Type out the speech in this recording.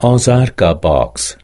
Azar box